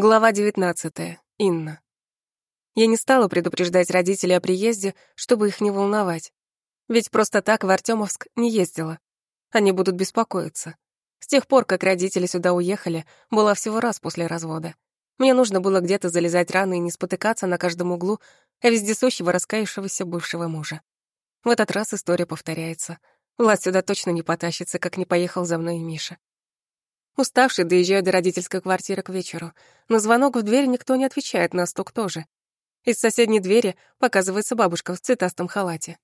Глава 19. Инна. Я не стала предупреждать родителей о приезде, чтобы их не волновать. Ведь просто так в Артёмовск не ездила. Они будут беспокоиться. С тех пор, как родители сюда уехали, была всего раз после развода. Мне нужно было где-то залезать рано и не спотыкаться на каждом углу, а вездесущего раскаявшегося бывшего мужа. В этот раз история повторяется. Влад сюда точно не потащится, как не поехал за мной Миша. Уставший, доезжаю до родительской квартиры к вечеру. На звонок в дверь никто не отвечает, на стук тоже. Из соседней двери показывается бабушка в цветастом халате.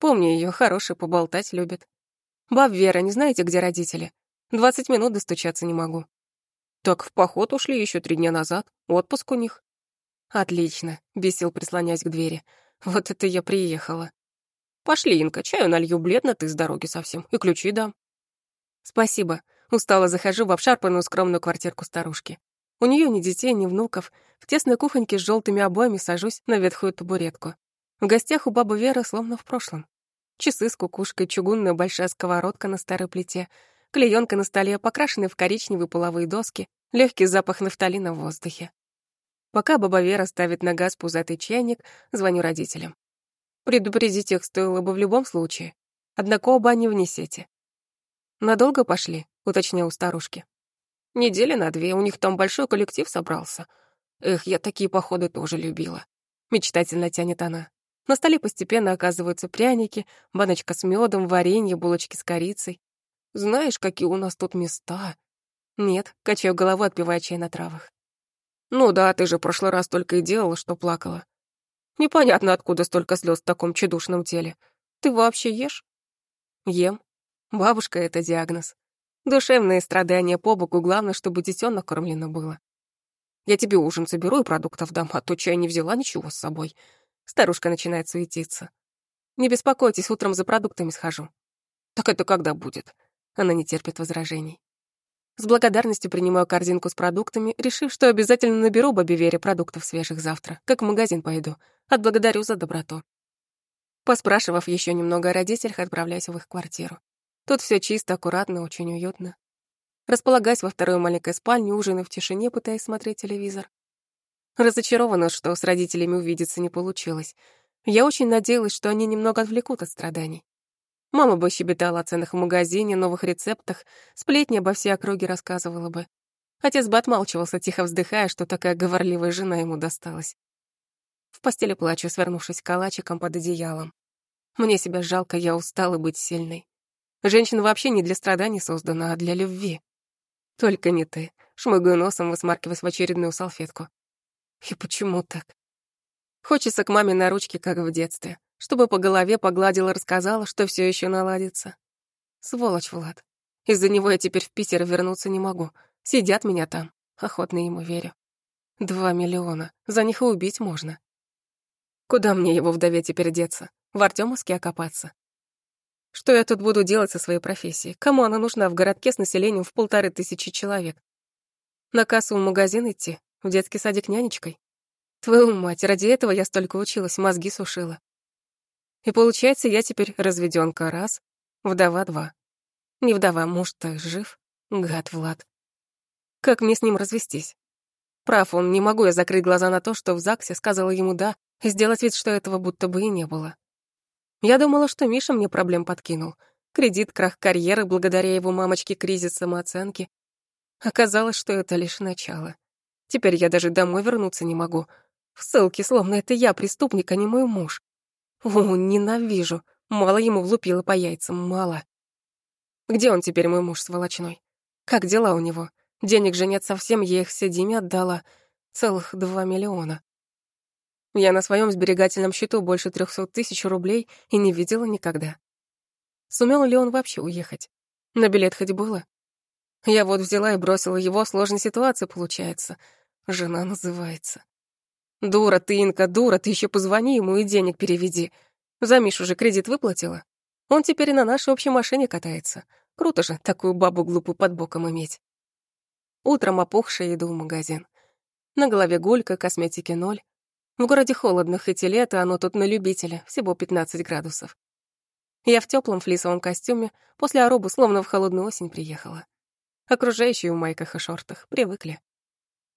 Помню ее, хорошая, поболтать любит. «Баб Вера, не знаете, где родители? Двадцать минут достучаться не могу». «Так в поход ушли еще три дня назад. Отпуск у них». «Отлично», — бесил, прислонясь к двери. «Вот это я приехала». «Пошли, Инка, чаю налью, бледно ты с дороги совсем, и ключи дам». «Спасибо», Устало захожу в обшарпанную скромную квартирку старушки. У нее ни детей, ни внуков. В тесной кухоньке с желтыми обоями сажусь на ветхую табуретку. В гостях у бабы Веры словно в прошлом. Часы с кукушкой, чугунная большая сковородка на старой плите, клеёнка на столе, покрашенные в коричневые половые доски, легкий запах нафталина в воздухе. Пока баба Вера ставит на газ пузатый чайник, звоню родителям. Предупредить их стоило бы в любом случае. Однако оба они вне сети. Надолго пошли? Уточнил у старушки. Недели на две, у них там большой коллектив собрался. Эх, я такие походы тоже любила. Мечтательно тянет она. На столе постепенно оказываются пряники, баночка с медом, варенье, булочки с корицей. Знаешь, какие у нас тут места? Нет, качаю голову, отпивая чай на травах. Ну да, ты же в прошлый раз только и делала, что плакала. Непонятно, откуда столько слез в таком чудушном теле. Ты вообще ешь? Ем. Бабушка — это диагноз. Душевные страдания по боку, главное, чтобы дитё накормлено было. Я тебе ужин соберу и продуктов дам, а то чай не взяла ничего с собой. Старушка начинает суетиться. Не беспокойтесь, утром за продуктами схожу. Так это когда будет? Она не терпит возражений. С благодарностью принимаю корзинку с продуктами, решив, что обязательно наберу бабе Вере продуктов свежих завтра, как в магазин пойду. Отблагодарю за доброту. Поспрашивав еще немного о родителях, отправляюсь в их квартиру. Тут все чисто, аккуратно, очень уютно. Располагаясь во второй маленькой спальне, ужинаю в тишине, пытаясь смотреть телевизор. Разочарована, что с родителями увидеться не получилось. Я очень надеялась, что они немного отвлекут от страданий. Мама бы щебетала о ценах в магазине, новых рецептах, сплетни обо всей округе рассказывала бы. Отец бы отмалчивался, тихо вздыхая, что такая говорливая жена ему досталась. В постели плачу, свернувшись калачиком под одеялом. Мне себя жалко, я устала быть сильной. Женщина вообще не для страданий создана, а для любви. Только не ты. Шмыгаю носом, высмаркиваясь в очередную салфетку. И почему так? Хочется к маме на ручке, как в детстве, чтобы по голове погладила, рассказала, что все еще наладится. Сволочь, Влад. Из-за него я теперь в Питер вернуться не могу. Сидят меня там. Охотно ему верю. Два миллиона. За них и убить можно. Куда мне его вдове теперь деться? В Артёмовске окопаться? Что я тут буду делать со своей профессией? Кому она нужна в городке с населением в полторы тысячи человек? На кассу в магазин идти? В детский садик нянечкой? Твою мать, ради этого я столько училась, мозги сушила. И получается, я теперь разведёнка раз, вдова два. Не вдова, муж-то жив. Гад Влад. Как мне с ним развестись? Прав он, не могу я закрыть глаза на то, что в ЗАГСе сказала ему «да», и сделать вид, что этого будто бы и не было. Я думала, что Миша мне проблем подкинул. Кредит, крах карьеры благодаря его мамочке кризис самооценки. Оказалось, что это лишь начало. Теперь я даже домой вернуться не могу. В ссылке, словно это я преступник, а не мой муж. О, ненавижу. Мало ему влупило по яйцам, мало. Где он теперь, мой муж сволочной? Как дела у него? Денег же нет совсем, я их все Диме отдала. Целых два миллиона. Я на своем сберегательном счету больше трехсот тысяч рублей и не видела никогда. Сумел ли он вообще уехать? На билет хоть было? Я вот взяла и бросила его, сложной ситуации получается. Жена называется. Дура ты, Инка, дура, ты еще позвони ему и денег переведи. За Мишу же кредит выплатила. Он теперь на нашей общей машине катается. Круто же такую бабу глупую под боком иметь. Утром опухшая иду в магазин. На голове гулька, косметики ноль. В городе холодно, хоть и лето, оно тут на любителя, всего 15 градусов. Я в теплом флисовом костюме, после оробы словно в холодную осень приехала. Окружающие в майках и шортах привыкли.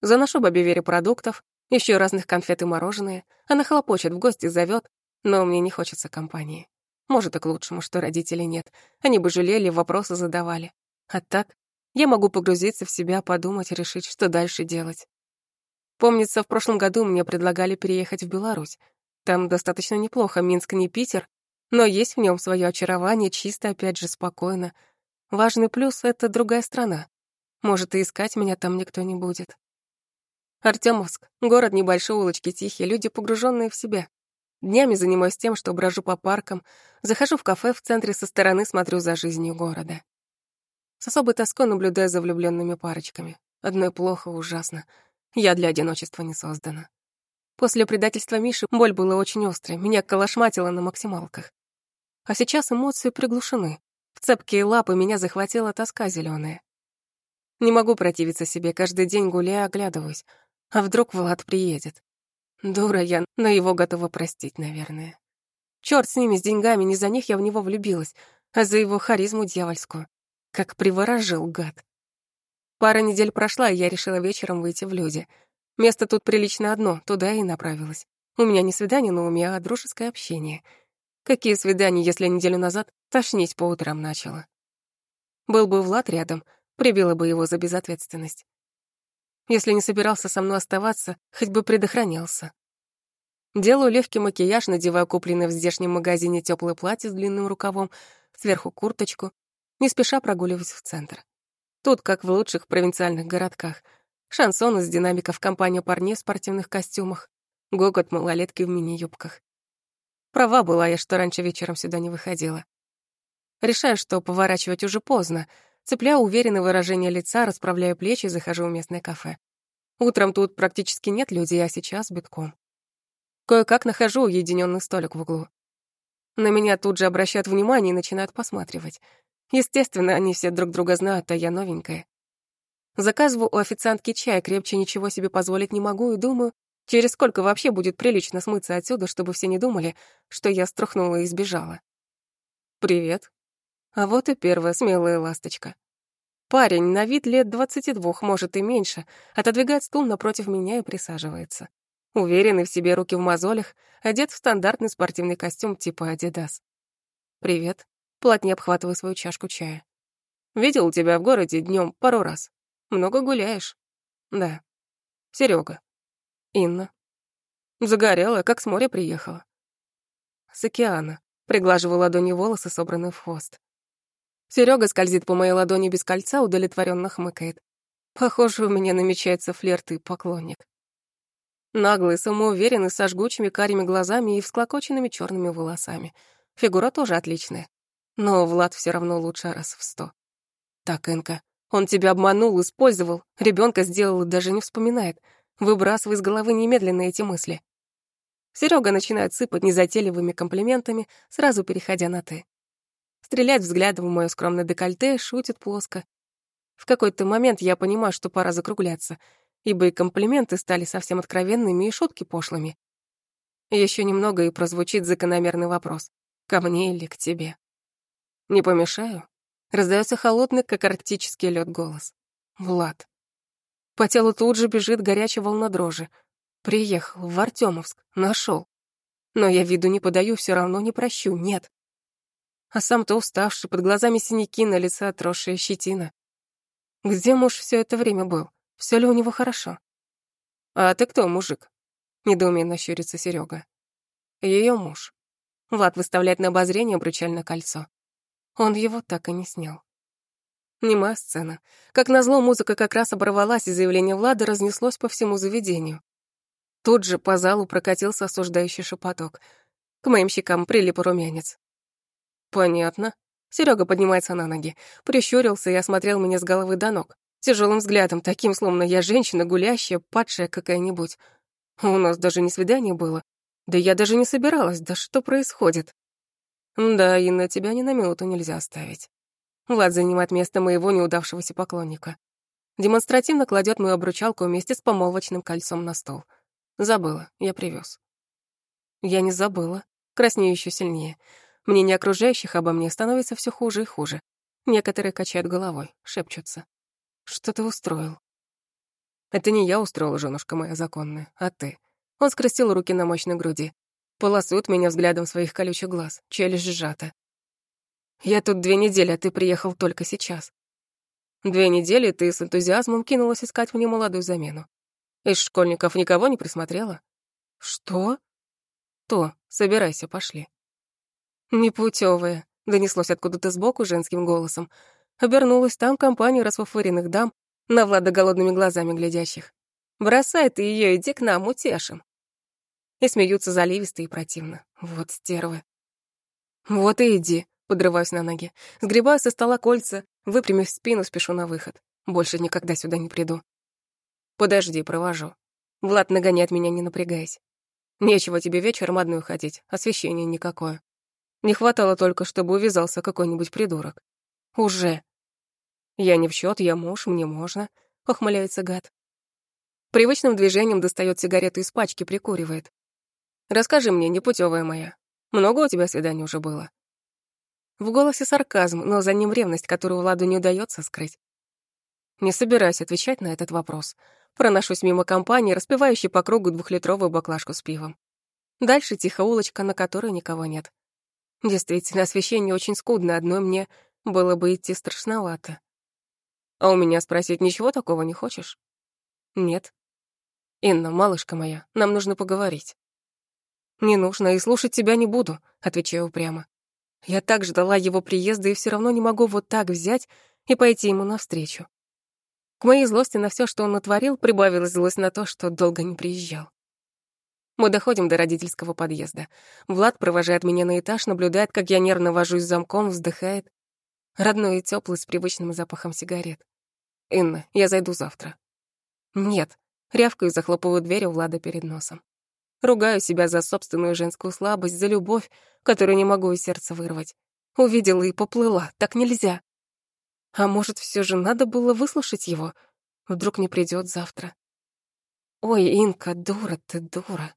Заношу бабе Вере продуктов, еще разных конфет и мороженое. Она хлопочет, в гости зовет, но мне не хочется компании. Может, и к лучшему, что родителей нет. Они бы жалели, вопросы задавали. А так я могу погрузиться в себя, подумать, решить, что дальше делать. Помнится, в прошлом году мне предлагали переехать в Беларусь. Там достаточно неплохо, Минск не Питер, но есть в нем свое очарование, чисто, опять же, спокойно. Важный плюс — это другая страна. Может, и искать меня там никто не будет. Артемовск — город небольшой, улочки тихие, люди, погруженные в себя. Днями занимаюсь тем, что брожу по паркам, захожу в кафе в центре, со стороны смотрю за жизнью города. С особой тоской наблюдаю за влюбленными парочками. Одной плохо, ужасно. Я для одиночества не создана. После предательства Миши боль была очень острой, меня колошматило на максималках. А сейчас эмоции приглушены. В цепкие лапы меня захватила тоска зеленая. Не могу противиться себе, каждый день гуляя, оглядываюсь. А вдруг Влад приедет? Дура я, но его готова простить, наверное. Чёрт с ними, с деньгами, не за них я в него влюбилась, а за его харизму дьявольскую. Как приворожил гад. Пара недель прошла, и я решила вечером выйти в люди. Место тут прилично одно, туда и направилась. У меня не свидание на уме, а дружеское общение. Какие свидания, если неделю назад тошнить по утрам начала? Был бы Влад рядом, прибила бы его за безответственность. Если не собирался со мной оставаться, хоть бы предохранялся. Делаю легкий макияж, надеваю купленное в здешнем магазине теплое платье с длинным рукавом, сверху курточку, не спеша прогуливаюсь в центр. Тут, как в лучших провинциальных городках. Шансон из динамиков компания парней в спортивных костюмах, гогот малолетки в мини-юбках. Права была я, что раньше вечером сюда не выходила. Решаю, что поворачивать уже поздно. Цепляю уверенное выражение лица, расправляю плечи и захожу в местное кафе. Утром тут практически нет людей, а сейчас битком. Кое-как нахожу уединенный столик в углу. На меня тут же обращают внимание и начинают посматривать. Естественно, они все друг друга знают, а я новенькая. Заказываю у официантки чай, крепче ничего себе позволить не могу и думаю, через сколько вообще будет прилично смыться отсюда, чтобы все не думали, что я струхнула и сбежала. «Привет». А вот и первая смелая ласточка. Парень, на вид лет двадцати двух, может и меньше, отодвигает стул напротив меня и присаживается. Уверенный в себе, руки в мозолях, одет в стандартный спортивный костюм типа «Адидас». «Привет», плотнее обхватывая свою чашку чая. «Видел тебя в городе днем пару раз. Много гуляешь?» «Да». Серега. «Инна». Загорела, как с моря приехала. «С океана». Приглаживаю ладони волосы, собранные в хвост. Серега скользит по моей ладони без кольца, удовлетворенно хмыкает. Похоже, у меня намечается флирт и поклонник. Наглый, самоуверенный, со жгучими карими глазами и всклокоченными черными волосами. Фигура тоже отличная. Но Влад все равно лучше раз в сто. Так, Энка, он тебя обманул, использовал, ребенка сделал и даже не вспоминает. Выбрасывай из головы немедленно эти мысли. Серега начинает сыпать незатейливыми комплиментами, сразу переходя на «ты». Стрелять взглядом в моё скромное декольте, шутит плоско. В какой-то момент я понимаю, что пора закругляться, ибо и комплименты стали совсем откровенными и шутки пошлыми. Еще немного и прозвучит закономерный вопрос. Ко мне или к тебе? Не помешаю? Раздается холодный, как арктический лед голос. Влад. По телу тут же бежит горячая волна дрожи. Приехал в Артемовск, нашел. Но я виду не подаю, все равно не прощу, нет. А сам-то уставший, под глазами синяки, на лице отросшая щетина. Где муж все это время был? Все ли у него хорошо? А ты кто, мужик? Недоуменно щурится Серега. Ее муж. Влад выставляет на обозрение обручальное кольцо. Он его так и не снял. Немая сцена. Как назло, музыка как раз оборвалась, и заявление Влада разнеслось по всему заведению. Тут же по залу прокатился осуждающий шепоток. К моим щекам прилип румянец. «Понятно». Серега поднимается на ноги, прищурился и осмотрел меня с головы до ног. Тяжелым взглядом, таким, словно я женщина, гулящая, падшая какая-нибудь. У нас даже не свидание было. Да я даже не собиралась, да что происходит? Да, Инна, тебя ни на минуту нельзя оставить. Влад занимает место моего неудавшегося поклонника. Демонстративно кладет мою обручалку вместе с помолвочным кольцом на стол. Забыла, я привез. Я не забыла. Краснею еще сильнее. Мнение окружающих обо мне становится все хуже и хуже. Некоторые качают головой, шепчутся. Что ты устроил? Это не я устроила, женушка моя законная, а ты. Он скрестил руки на мощной груди. Полосует меня взглядом своих колючих глаз, челюсть сжата. Я тут две недели, а ты приехал только сейчас. Две недели ты с энтузиазмом кинулась искать мне молодую замену. Из школьников никого не присмотрела? Что? То, собирайся, пошли. Непутевая, донеслось откуда-то сбоку женским голосом. Обернулась там компания расфуфыренных дам, на Влада голодными глазами глядящих. Бросай ты ее, иди к нам, утешим. И смеются заливисто и противно. Вот стервы. Вот и иди, Подрываюсь на ноги. Сгребаю со стола кольца, выпрямив спину, спешу на выход. Больше никогда сюда не приду. Подожди, провожу. Влад нагоняет меня, не напрягаясь. Нечего тебе вечером одной ходить, освещения никакое. Не хватало только, чтобы увязался какой-нибудь придурок. Уже. Я не в счет, я муж, мне можно, ухмыляется гад. Привычным движением достает сигарету из пачки, прикуривает. Расскажи мне, непутевая моя, много у тебя свиданий уже было? В голосе сарказм, но за ним ревность, которую Владу не удается скрыть. Не собираюсь отвечать на этот вопрос. Проношусь мимо компании, распивающей по кругу двухлитровую баклажку с пивом. Дальше тихо улочка, на которой никого нет. Действительно, освещение очень скудно, одной мне было бы идти страшновато. А у меня спросить ничего такого не хочешь? Нет. Инна, малышка моя, нам нужно поговорить. Не нужно, и слушать тебя не буду, отвечаю упрямо. Я так ждала его приезда и все равно не могу вот так взять и пойти ему навстречу. К моей злости на все, что он натворил, прибавилась злость на то, что долго не приезжал. Мы доходим до родительского подъезда. Влад провожает меня на этаж, наблюдает, как я нервно вожусь замком, вздыхает. Родной и теплый, с привычным запахом сигарет. «Инна, я зайду завтра». «Нет», — рявкаю и захлопываю дверь у Влада перед носом. Ругаю себя за собственную женскую слабость, за любовь, которую не могу из сердца вырвать. Увидела и поплыла, так нельзя. А может, все же надо было выслушать его? Вдруг не придет завтра. Ой, Инка, дура ты, дура.